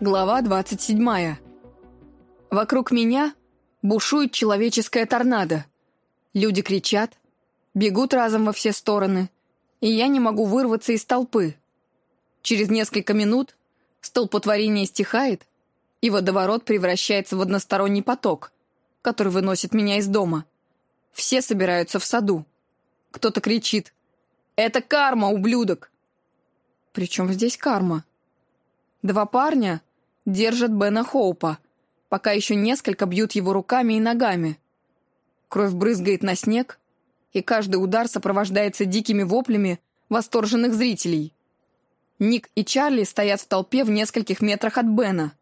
Глава 27. Вокруг меня бушует человеческая торнадо. Люди кричат, бегут разом во все стороны, и я не могу вырваться из толпы. Через несколько минут столпотворение стихает, и водоворот превращается в односторонний поток, который выносит меня из дома. Все собираются в саду. Кто-то кричит «Это карма, ублюдок!» Причем здесь карма? Два парня держат Бена Хоупа, пока еще несколько бьют его руками и ногами. Кровь брызгает на снег, и каждый удар сопровождается дикими воплями восторженных зрителей. Ник и Чарли стоят в толпе в нескольких метрах от Бена.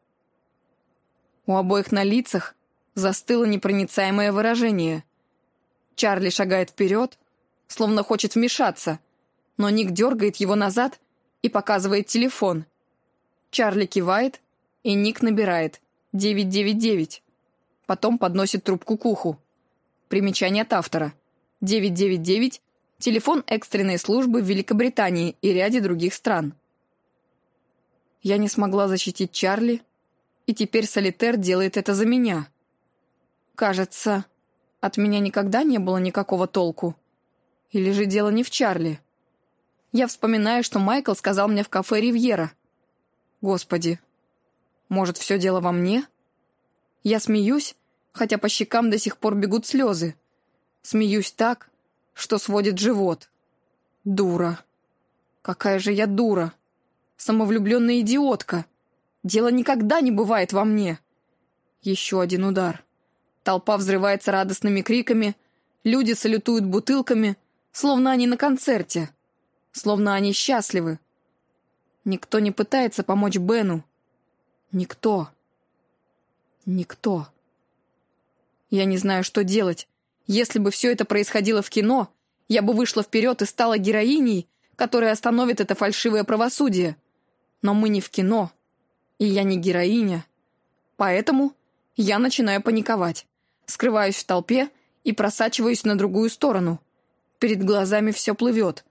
У обоих на лицах застыло непроницаемое выражение. Чарли шагает вперед, словно хочет вмешаться, но Ник дергает его назад и показывает телефон. Чарли кивает, и Ник набирает 999. Потом подносит трубку к уху. Примечание от автора. 999 – телефон экстренной службы в Великобритании и ряде других стран. Я не смогла защитить Чарли, и теперь Солитер делает это за меня. Кажется, от меня никогда не было никакого толку. Или же дело не в Чарли? Я вспоминаю, что Майкл сказал мне в кафе «Ривьера». Господи, может, все дело во мне? Я смеюсь, хотя по щекам до сих пор бегут слезы. Смеюсь так, что сводит живот. Дура. Какая же я дура. Самовлюбленная идиотка. Дело никогда не бывает во мне. Еще один удар. Толпа взрывается радостными криками, люди салютуют бутылками, словно они на концерте, словно они счастливы. Никто не пытается помочь Бену, Никто. Никто. Я не знаю, что делать. Если бы все это происходило в кино, я бы вышла вперед и стала героиней, которая остановит это фальшивое правосудие. Но мы не в кино, и я не героиня. Поэтому я начинаю паниковать, скрываюсь в толпе и просачиваюсь на другую сторону. Перед глазами все плывет.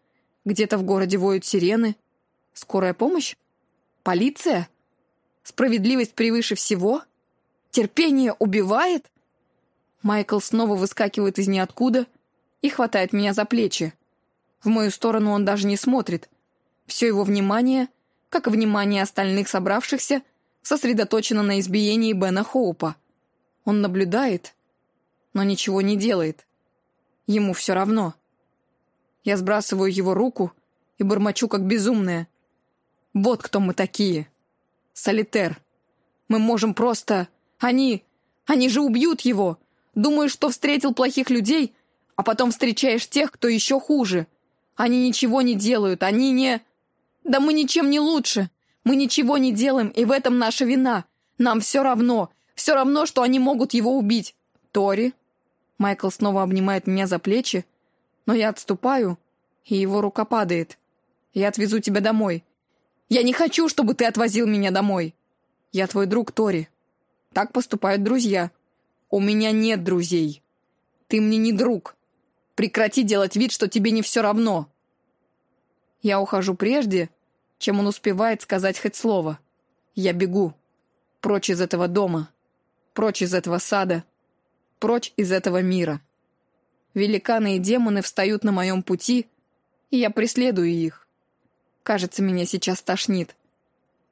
Где-то в городе воют сирены. Скорая помощь? Полиция? Справедливость превыше всего? Терпение убивает? Майкл снова выскакивает из ниоткуда и хватает меня за плечи. В мою сторону он даже не смотрит. Все его внимание, как и внимание остальных собравшихся, сосредоточено на избиении Бена Хоупа. Он наблюдает, но ничего не делает. Ему все равно. Я сбрасываю его руку и бормочу, как безумная. Вот кто мы такие. Солитер. Мы можем просто... Они... Они же убьют его. Думаешь, что встретил плохих людей, а потом встречаешь тех, кто еще хуже. Они ничего не делают, они не... Да мы ничем не лучше. Мы ничего не делаем, и в этом наша вина. Нам все равно. Все равно, что они могут его убить. Тори. Майкл снова обнимает меня за плечи, но я отступаю, и его рука падает. Я отвезу тебя домой. Я не хочу, чтобы ты отвозил меня домой. Я твой друг, Тори. Так поступают друзья. У меня нет друзей. Ты мне не друг. Прекрати делать вид, что тебе не все равно. Я ухожу прежде, чем он успевает сказать хоть слово. Я бегу. Прочь из этого дома. Прочь из этого сада. Прочь из этого мира. Великаны и демоны встают на моем пути, и я преследую их. Кажется, меня сейчас тошнит.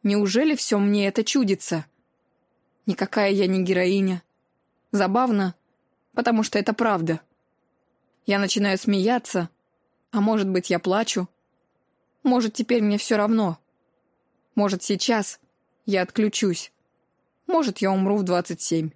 Неужели все мне это чудится? Никакая я не героиня. Забавно, потому что это правда. Я начинаю смеяться, а может быть, я плачу. Может, теперь мне все равно. Может, сейчас я отключусь. Может, я умру в двадцать семь.